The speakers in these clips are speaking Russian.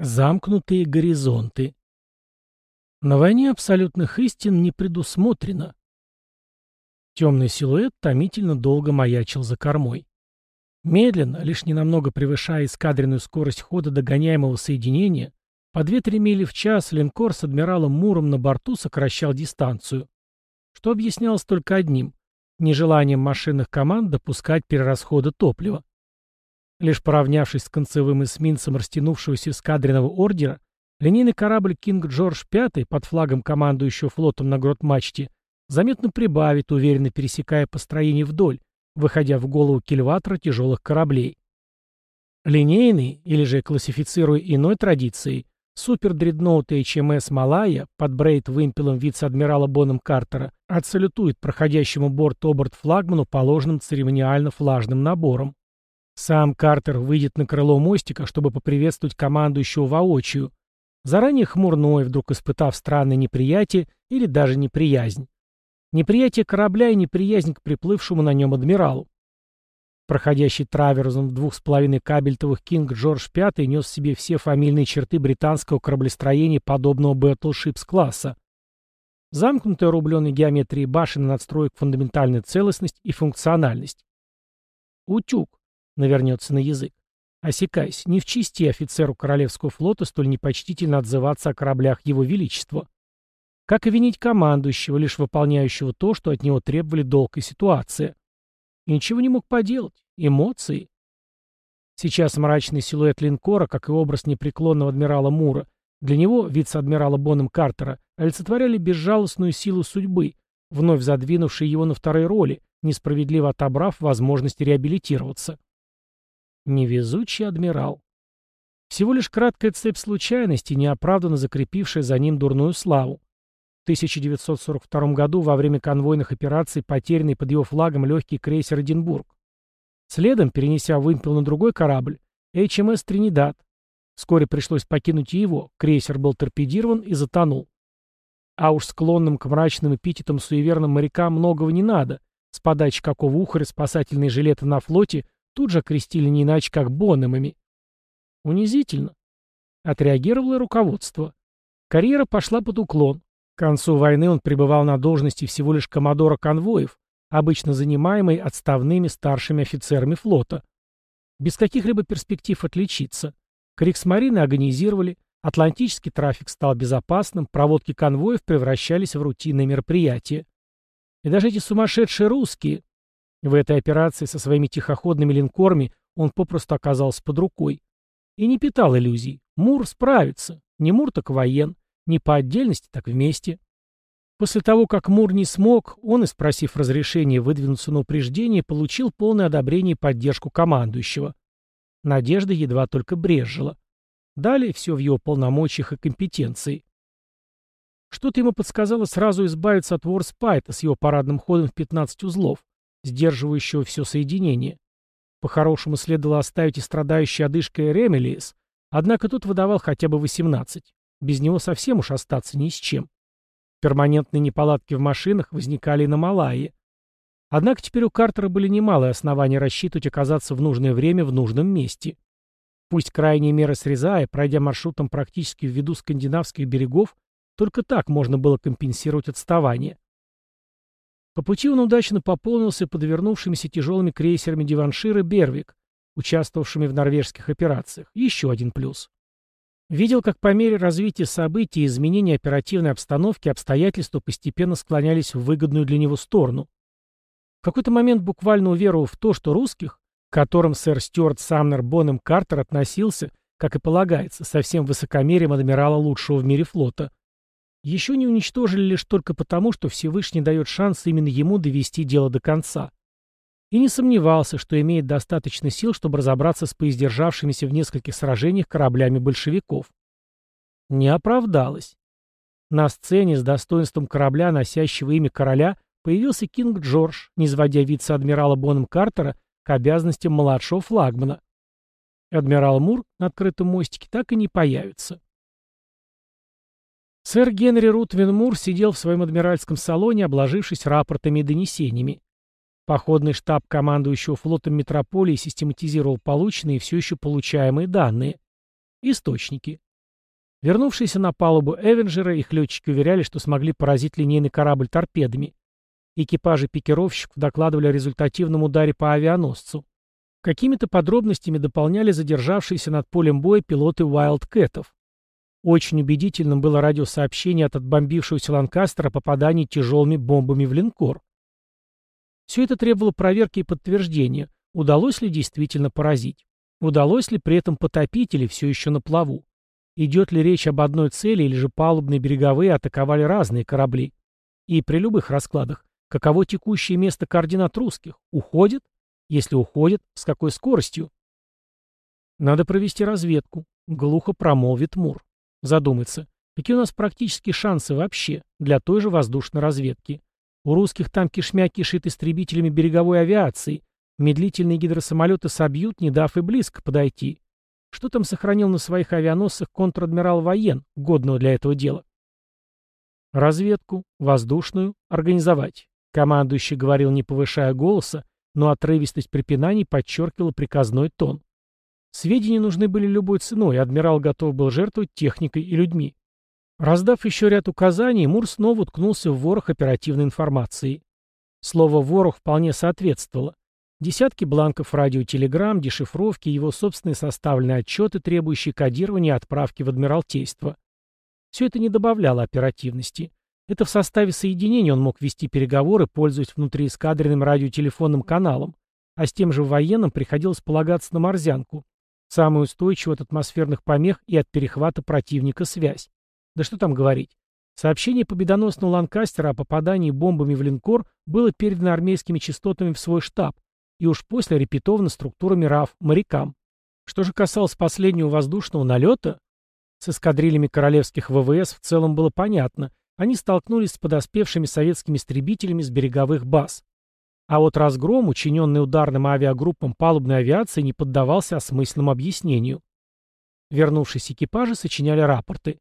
Замкнутые горизонты. На войне абсолютных истин не предусмотрено. Темный силуэт томительно долго маячил за кормой. Медленно, лишь ненамного превышая эскадренную скорость хода догоняемого соединения, по 2-3 мили в час линкор с адмиралом Муром на борту сокращал дистанцию, что объяснялось только одним – нежеланием машинных команд допускать перерасхода топлива. Лишь поравнявшись с концевым эсминцем растянувшегося эскадренного ордера, линейный корабль «Кинг Джордж V» под флагом командующего флотом на грот-мачте заметно прибавит, уверенно пересекая построение вдоль, выходя в голову кильватора тяжелых кораблей. Линейный, или же классифицируя иной традицией, супер-дредноут HMS «Малая» под брейд-вымпелом вице-адмирала Боном Картера отсалютует проходящему борт-оборт флагману положенным церемониально-флажным набором. Сам Картер выйдет на крыло мостика, чтобы поприветствовать командующего воочию, заранее хмурной, вдруг испытав странное неприятие или даже неприязнь. Неприятие корабля и неприязнь к приплывшему на нем адмиралу. Проходящий траверзом в двух с половиной кабельтовых Кинг Джордж V нес в себе все фамильные черты британского кораблестроения подобного Battleships класса. Замкнутая рубленой геометрией башен надстроек фундаментальная целостность и функциональность. Утюг, навернется на язык. Осекаясь, не в чести офицеру Королевского флота столь непочтительно отзываться о кораблях Его Величества. Как и винить командующего, лишь выполняющего то, что от него требовали долг и ситуация. И ничего не мог поделать. Эмоции. Сейчас мрачный силуэт линкора, как и образ непреклонного адмирала Мура, для него, вице-адмирала Боном Картера, олицетворяли безжалостную силу судьбы, вновь задвинувшей его на второй роли, несправедливо отобрав возможность реабилитироваться. Невезучий адмирал. Всего лишь краткая цепь случайностей, неоправданно закрепившая за ним дурную славу. В 1942 году во время конвойных операций потерянный под его флагом легкий крейсер «Эдинбург». Следом, перенеся вымпел на другой корабль, HMS «Тринидад». Вскоре пришлось покинуть и его, крейсер был торпедирован и затонул. А уж склонным к мрачным эпитетам суеверным морякам многого не надо. С подачи какого ухаря спасательные жилеты на флоте тут же окрестили не иначе, как бонемами. Унизительно. Отреагировало руководство. Карьера пошла под уклон. К концу войны он пребывал на должности всего лишь коммодора конвоев, обычно занимаемой отставными старшими офицерами флота. Без каких-либо перспектив отличиться. Криксмарины организировали, атлантический трафик стал безопасным, проводки конвоев превращались в рутинные мероприятия. И даже эти сумасшедшие русские, в этой операции со своими тихоходными линкорами он попросту оказался под рукой. И не питал иллюзий. Мур справится. Не Мур, так воен. Не по отдельности, так вместе. После того, как Мур не смог, он, спросив разрешения выдвинуться на упреждение, получил полное одобрение и поддержку командующего. Надежда едва только брезжила. Далее все в его полномочиях и компетенции. Что-то ему подсказало сразу избавиться от Ворспайта с его парадным ходом в 15 узлов, сдерживающего все соединение. По-хорошему следовало оставить и страдающий одышкой Ремелиес, однако тут выдавал хотя бы 18. Без него совсем уж остаться ни с чем. Перманентные неполадки в машинах возникали и на Малайе. Однако теперь у Картера были немалые основания рассчитывать оказаться в нужное время в нужном месте. Пусть крайние меры срезая, пройдя маршрутом практически в виду скандинавских берегов, только так можно было компенсировать отставание. По пути он удачно пополнился подвернувшимися тяжелыми крейсерами Диваншир и Бервик, участвовавшими в норвежских операциях. Еще один плюс. Видел, как по мере развития событий и изменения оперативной обстановки обстоятельства постепенно склонялись в выгодную для него сторону. В какой-то момент буквально уверовав в то, что русских, к которым сэр Стюарт Самнер Бонем Картер относился, как и полагается, со всем высокомерием адмирала лучшего в мире флота – еще не уничтожили лишь только потому, что Всевышний дает шанс именно ему довести дело до конца. И не сомневался, что имеет достаточно сил, чтобы разобраться с поиздержавшимися в нескольких сражениях кораблями большевиков. Не оправдалось. На сцене с достоинством корабля, носящего имя короля, появился Кинг Джордж, низводя вице-адмирала Боном Картера к обязанностям младшего флагмана. Адмирал Мур на открытом мостике так и не появится. Сэр Генри Рутвин Мур сидел в своем адмиральском салоне, обложившись рапортами и донесениями. Походный штаб командующего флотом метрополии систематизировал полученные и все еще получаемые данные. Источники. Вернувшиеся на палубу Эвенджера, их летчики уверяли, что смогли поразить линейный корабль торпедами. Экипажи пикировщиков докладывали о результативном ударе по авианосцу. Какими-то подробностями дополняли задержавшиеся над полем боя пилоты Wildcat'ов. Очень убедительным было радиосообщение от отбомбившегося Ланкастера о попадании тяжелыми бомбами в линкор. Все это требовало проверки и подтверждения, удалось ли действительно поразить. Удалось ли при этом потопить или все еще на плаву. Идет ли речь об одной цели или же палубные береговые атаковали разные корабли. И при любых раскладах, каково текущее место координат русских? Уходит? Если уходит, с какой скоростью? Надо провести разведку, глухо промолвит Мур. Задуматься, какие у нас практические шансы вообще для той же воздушной разведки. У русских там кишмя кишит истребителями береговой авиации. Медлительные гидросамолеты собьют, не дав и близко подойти. Что там сохранил на своих авианосцах контр-адмирал Воен, годного для этого дела? Разведку, воздушную, организовать. Командующий говорил, не повышая голоса, но отрывистость препинаний подчеркивала приказной тон. Сведения нужны были любой ценой, и адмирал готов был жертвовать техникой и людьми. Раздав еще ряд указаний, Мур снова уткнулся в ворох оперативной информации. Слово «ворох» вполне соответствовало. Десятки бланков радиотелеграмм, дешифровки, его собственные составленные отчеты, требующие кодирования и отправки в Адмиралтейство. Все это не добавляло оперативности. Это в составе соединения он мог вести переговоры, пользуясь внутриэскадренным радиотелефонным каналом, а с тем же военным приходилось полагаться на морзянку, самую устойчивую от атмосферных помех и от перехвата противника связь. Да что там говорить. Сообщение победоносного Ланкастера о попадании бомбами в линкор было передано армейскими частотами в свой штаб, и уж после репетовано структурами РАФ морякам. Что же касалось последнего воздушного налета, с эскадрильями королевских ВВС в целом было понятно, они столкнулись с подоспевшими советскими истребителями с береговых баз. А вот разгром, учиненный ударным авиагруппам палубной авиации, не поддавался осмысленному объяснению. Вернувшись экипажи сочиняли рапорты.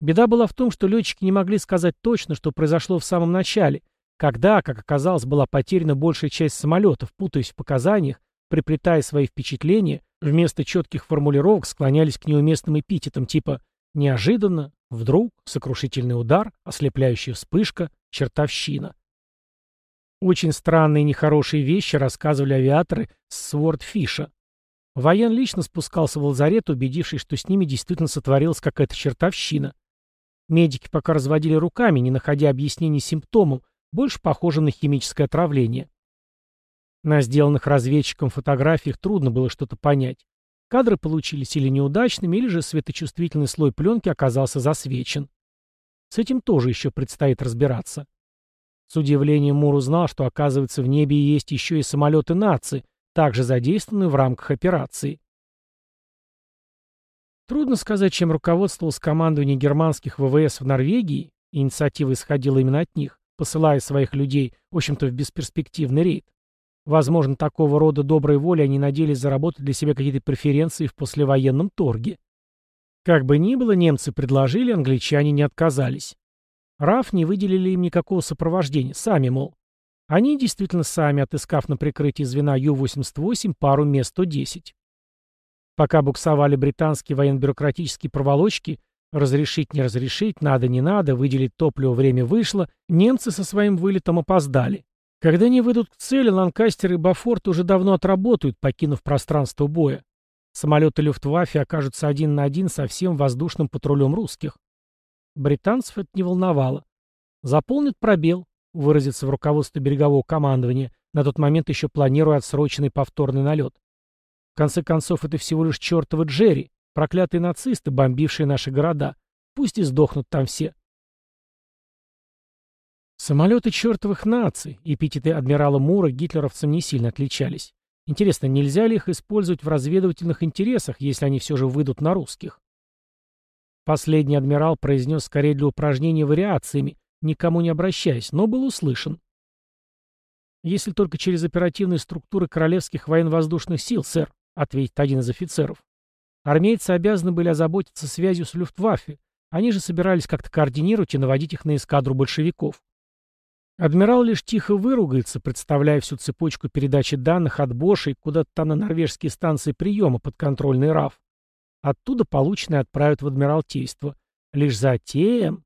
Беда была в том, что летчики не могли сказать точно, что произошло в самом начале, когда, как оказалось, была потеряна большая часть самолетов, путаясь в показаниях, приплетая свои впечатления, вместо четких формулировок склонялись к неуместным эпитетам типа «неожиданно», «вдруг», «сокрушительный удар», «ослепляющая вспышка», «чертовщина». Очень странные и нехорошие вещи рассказывали авиаторы с Свордфиша. Воен лично спускался в лазарет, убедившись, что с ними действительно сотворилась какая-то чертовщина. Медики пока разводили руками, не находя объяснений симптомам, больше похожим на химическое отравление. На сделанных разведчиком фотографиях трудно было что-то понять. Кадры получились или неудачными, или же светочувствительный слой пленки оказался засвечен. С этим тоже еще предстоит разбираться. С удивлением Мур узнал, что, оказывается, в небе есть еще и самолеты нации, также задействованные в рамках операции. Трудно сказать, чем руководствовалось командование германских ВВС в Норвегии, инициатива исходила именно от них, посылая своих людей, в общем-то, в бесперспективный рейд. Возможно, такого рода доброй воли они надеялись заработать для себя какие-то преференции в послевоенном торге. Как бы ни было, немцы предложили, англичане не отказались. РАФ не выделили им никакого сопровождения, сами, мол. Они действительно сами, отыскав на прикрытии звена Ю-88 пару мест-110. Пока буксовали британские военно-бюрократические проволочки, разрешить не разрешить, надо не надо, выделить топливо время вышло, немцы со своим вылетом опоздали. Когда они выйдут к цели, Ланкастер и Бафорт уже давно отработают, покинув пространство боя. Самолеты Люфтваффе окажутся один на один со всем воздушным патрулем русских. Британцев это не волновало. Заполнит пробел, выразится в руководстве берегового командования, на тот момент еще планируя отсроченный повторный налет. В конце концов, это всего лишь чертовы Джерри, проклятые нацисты, бомбившие наши города. Пусть и сдохнут там все. Самолеты чертовых наций, эпитеты адмирала Мура гитлеровцам не сильно отличались. Интересно, нельзя ли их использовать в разведывательных интересах, если они все же выйдут на русских? Последний адмирал произнес скорее для упражнения вариациями, никому не обращаясь, но был услышан. Если только через оперативные структуры Королевских военно-воздушных сил, сэр, — ответит один из офицеров. Армейцы обязаны были озаботиться связью с Люфтваффе. Они же собирались как-то координировать и наводить их на эскадру большевиков. Адмирал лишь тихо выругается, представляя всю цепочку передачи данных от Бошей куда-то там на норвежские станции приема под контрольный РАФ. Оттуда полученные отправят в Адмиралтейство. Лишь затем...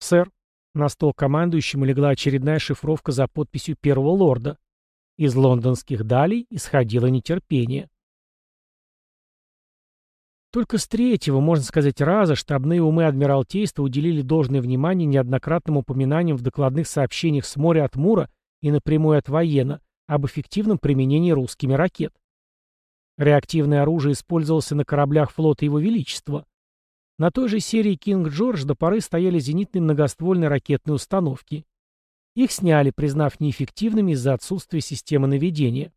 Сэр, на стол командующему легла очередная шифровка за подписью первого лорда. Из лондонских далей исходило нетерпение. Только с третьего, можно сказать, раза штабные умы Адмиралтейства уделили должное внимание неоднократным упоминаниям в докладных сообщениях с моря от Мура и напрямую от воена об эффективном применении русскими ракет. Реактивное оружие использовалось на кораблях флота Его Величества. На той же серии «Кинг Джордж» до поры стояли зенитные многоствольные ракетные установки. Их сняли, признав неэффективными из-за отсутствия системы наведения.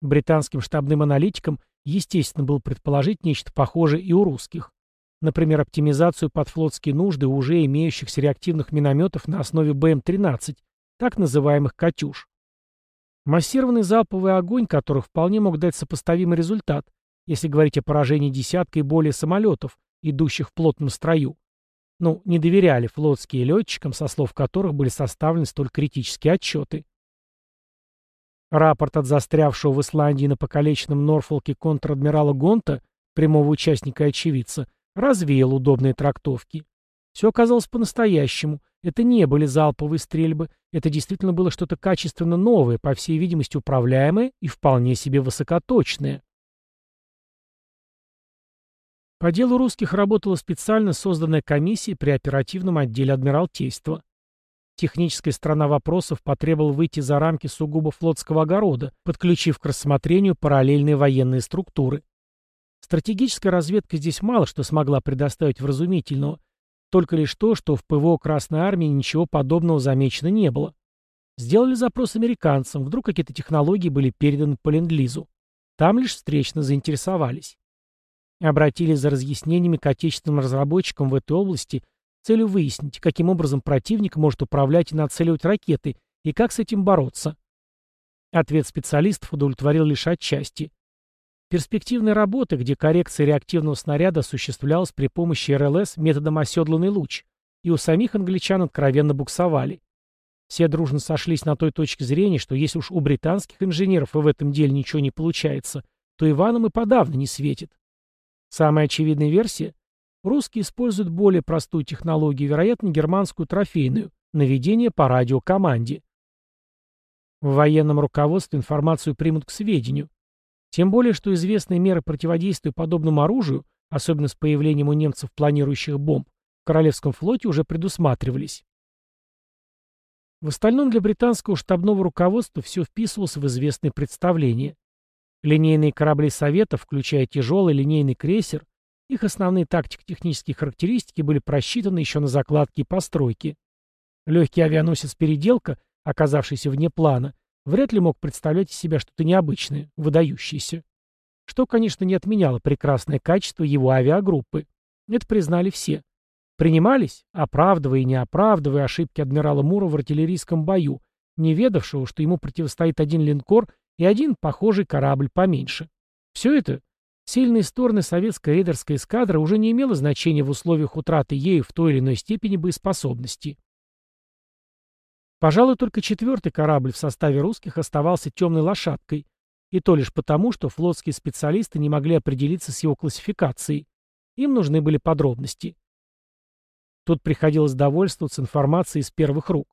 Британским штабным аналитикам, естественно, было предположить нечто похожее и у русских. Например, оптимизацию под флотские нужды уже имеющихся реактивных минометов на основе БМ-13, так называемых «Катюш». Массированный залповый огонь, который вполне мог дать сопоставимый результат, если говорить о поражении десятка и более самолетов, идущих в плотном строю. Ну, не доверяли флотские летчикам, со слов которых были составлены столь критические отчеты. Рапорт от застрявшего в Исландии на покалеченном Норфолке контр-адмирала Гонта, прямого участника и очевидца, развеял удобные трактовки. Все оказалось по-настоящему. Это не были залповые стрельбы, это действительно было что-то качественно новое, по всей видимости управляемое и вполне себе высокоточное. По делу русских работала специально созданная комиссия при оперативном отделе Адмиралтейства. Техническая сторона вопросов потребовала выйти за рамки сугубо флотского огорода, подключив к рассмотрению параллельные военные структуры. Стратегическая разведка здесь мало что смогла предоставить вразумительного, только лишь то, что в ПВО Красной Армии ничего подобного замечено не было. Сделали запрос американцам, вдруг какие-то технологии были переданы по ленд-лизу. Там лишь встречно заинтересовались обратились за разъяснениями к отечественным разработчикам в этой области с целью выяснить, каким образом противник может управлять и нацеливать ракеты, и как с этим бороться. Ответ специалистов удовлетворил лишь отчасти. Перспективной работы, где коррекция реактивного снаряда осуществлялась при помощи РЛС методом оседланный луч, и у самих англичан откровенно буксовали. Все дружно сошлись на той точке зрения, что если уж у британских инженеров и в этом деле ничего не получается, то Иванам и подавно не светит. Самая очевидная версия – русские используют более простую технологию, вероятно, германскую трофейную – наведение по радиокоманде. В военном руководстве информацию примут к сведению. Тем более, что известные меры противодействия подобному оружию, особенно с появлением у немцев планирующих бомб, в Королевском флоте уже предусматривались. В остальном для британского штабного руководства все вписывалось в известные представления. Линейные корабли Совета, включая тяжелый линейный крейсер, их основные тактико-технические характеристики были просчитаны еще на закладке и постройке. Легкий авианосец «Переделка», оказавшийся вне плана, вряд ли мог представлять из себя что-то необычное, выдающееся. Что, конечно, не отменяло прекрасное качество его авиагруппы. Это признали все. Принимались, оправдывая и не оправдывая ошибки адмирала Мура в артиллерийском бою, не ведавшего, что ему противостоит один линкор и один похожий корабль поменьше. Все это, сильные стороны советской рейдерской эскадры уже не имело значения в условиях утраты ею в той или иной степени боеспособности. Пожалуй, только четвертый корабль в составе русских оставался темной лошадкой, и то лишь потому, что флотские специалисты не могли определиться с его классификацией. Им нужны были подробности. Тут приходилось довольствоваться информацией из первых рук.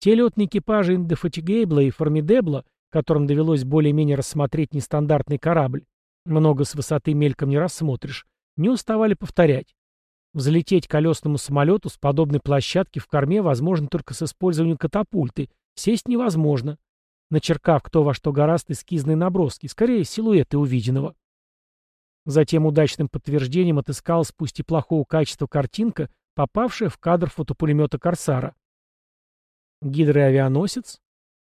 Те летные экипажи Индефатигейбла и Формидебла которым довелось более-менее рассмотреть нестандартный корабль, много с высоты мельком не рассмотришь, не уставали повторять. Взлететь колесному самолету с подобной площадки в корме возможно только с использованием катапульты, сесть невозможно, начеркав кто во что гораздо эскизные наброски, скорее силуэты увиденного. Затем удачным подтверждением отыскалась пусть и плохого качества картинка, попавшая в кадр фотопулемета «Корсара». Гидроавианосец,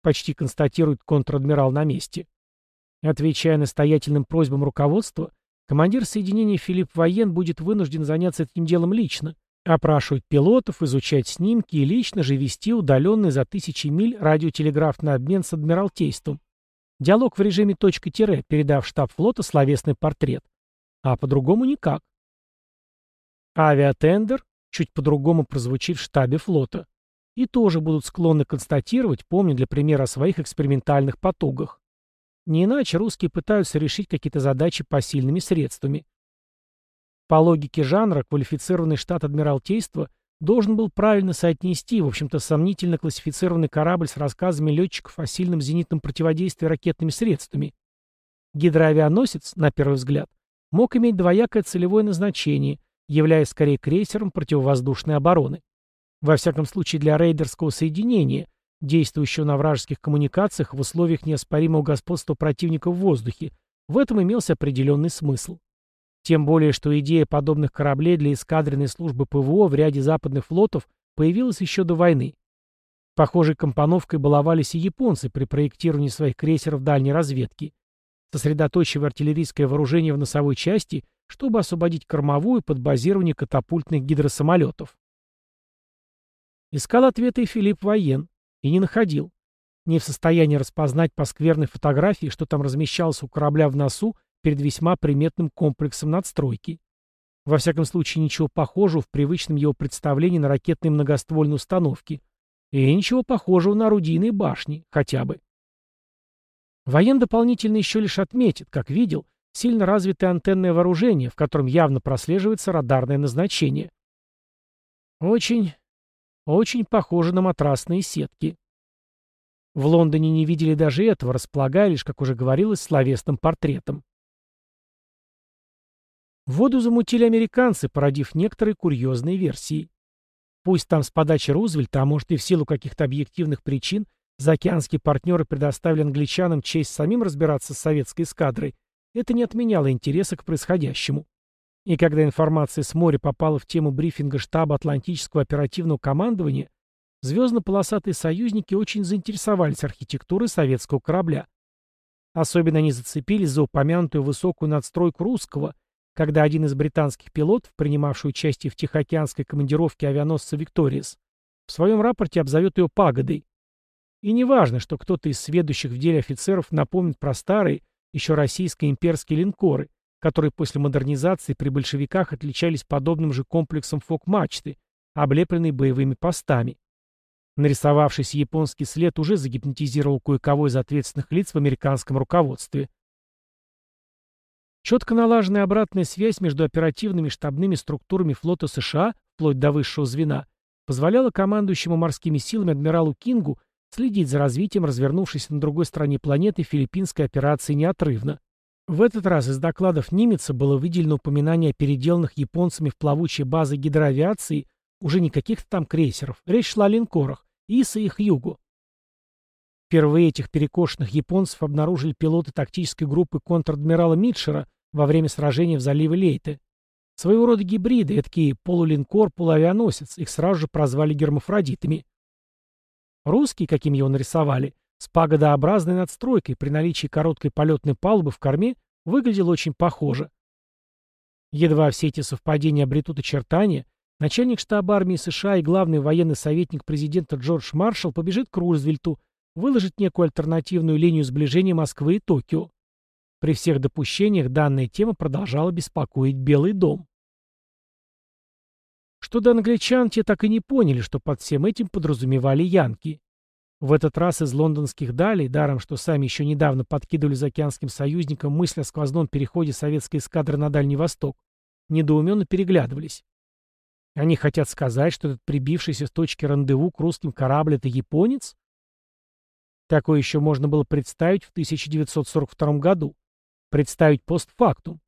почти констатирует контр-адмирал на месте. Отвечая настоятельным просьбам руководства, командир соединения Филипп Воен будет вынужден заняться этим делом лично, опрашивать пилотов, изучать снимки и лично же вести удаленный за тысячи миль радиотелеграфный обмен с Адмиралтейством. Диалог в режиме точка-тире, передав штаб флота словесный портрет. А по-другому никак. Авиатендер чуть по-другому прозвучит в штабе флота и тоже будут склонны констатировать, помня для примера о своих экспериментальных потугах. Не иначе русские пытаются решить какие-то задачи посильными средствами. По логике жанра, квалифицированный штат Адмиралтейства должен был правильно соотнести, в общем-то, сомнительно классифицированный корабль с рассказами летчиков о сильном зенитном противодействии ракетными средствами. Гидроавианосец, на первый взгляд, мог иметь двоякое целевое назначение, являясь скорее крейсером противовоздушной обороны. Во всяком случае для рейдерского соединения, действующего на вражеских коммуникациях в условиях неоспоримого господства противника в воздухе, в этом имелся определенный смысл. Тем более, что идея подобных кораблей для эскадренной службы ПВО в ряде западных флотов появилась еще до войны. Похожей компоновкой баловались и японцы при проектировании своих крейсеров дальней разведки, сосредоточивая артиллерийское вооружение в носовой части, чтобы освободить кормовую под базирование катапультных гидросамолетов. Искал ответы Филипп Воен, и не находил. Не в состоянии распознать по скверной фотографии, что там размещалось у корабля в носу, перед весьма приметным комплексом надстройки. Во всяком случае, ничего похожего в привычном его представлении на ракетные многоствольные установки. И ничего похожего на орудийные башни, хотя бы. Воен дополнительно еще лишь отметит, как видел, сильно развитое антенное вооружение, в котором явно прослеживается радарное назначение. Очень, очень похоже на матрасные сетки. В Лондоне не видели даже этого, располагая лишь, как уже говорилось, словесным портретом. Воду замутили американцы, породив некоторые курьезные версии. Пусть там с подачи Рузвельта, а может и в силу каких-то объективных причин, заокеанские партнеры предоставили англичанам честь самим разбираться с советской эскадрой, это не отменяло интереса к происходящему. И когда информация с моря попала в тему брифинга штаба Атлантического оперативного командования, звездно-полосатые союзники очень заинтересовались архитектурой советского корабля. Особенно они зацепились за упомянутую высокую надстройку русского – когда один из британских пилотов, принимавший участие в Тихоокеанской командировке авианосца «Викториес», в своем рапорте обзовет ее пагодой. И не важно, что кто-то из сведущих в деле офицеров напомнит про старые, еще российско-имперские линкоры, которые после модернизации при большевиках отличались подобным же комплексом фок-мачты, облепленной боевыми постами. Нарисовавшийся японский след уже загипнотизировал кое-кого из ответственных лиц в американском руководстве. Четко налаженная обратная связь между оперативными штабными структурами флота США, вплоть до высшего звена, позволяла командующему морскими силами адмиралу Кингу следить за развитием развернувшейся на другой стороне планеты филиппинской операции неотрывно. В этот раз из докладов Нимеца было выделено упоминание о переделанных японцами в плавучие базы гидроавиации уже не каких-то там крейсеров, речь шла о линкорах, Иса и Хьюго. Впервые этих перекошенных японцев обнаружили пилоты тактической группы контр-адмирала Митшера во время сражения в заливе Лейте. Своего рода гибриды, такие полулинкор, полуавианосец, их сразу же прозвали гермафродитами. Русский, каким его нарисовали, с пагодообразной надстройкой при наличии короткой полетной палубы в корме, выглядел очень похоже. Едва все эти совпадения обретут очертания, начальник штаба армии США и главный военный советник президента Джордж Маршалл побежит к Рузвельту, выложить некую альтернативную линию сближения Москвы и Токио. При всех допущениях данная тема продолжала беспокоить Белый дом. Что до англичан, те так и не поняли, что под всем этим подразумевали янки. В этот раз из лондонских далей, даром что сами еще недавно подкидывали за океанским союзникам мысль о сквозном переходе советской эскадры на Дальний Восток, недоуменно переглядывались. Они хотят сказать, что этот прибившийся с точки рандеву к русским корабль — это японец? Такое еще можно было представить в 1942 году представить постфактум.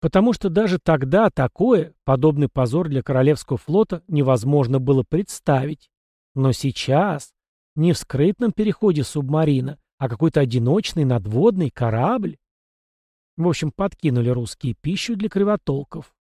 Потому что даже тогда такое, подобный позор для Королевского флота, невозможно было представить. Но сейчас, не в скрытном переходе субмарина, а какой-то одиночный надводный корабль. В общем, подкинули русские пищу для кривотолков.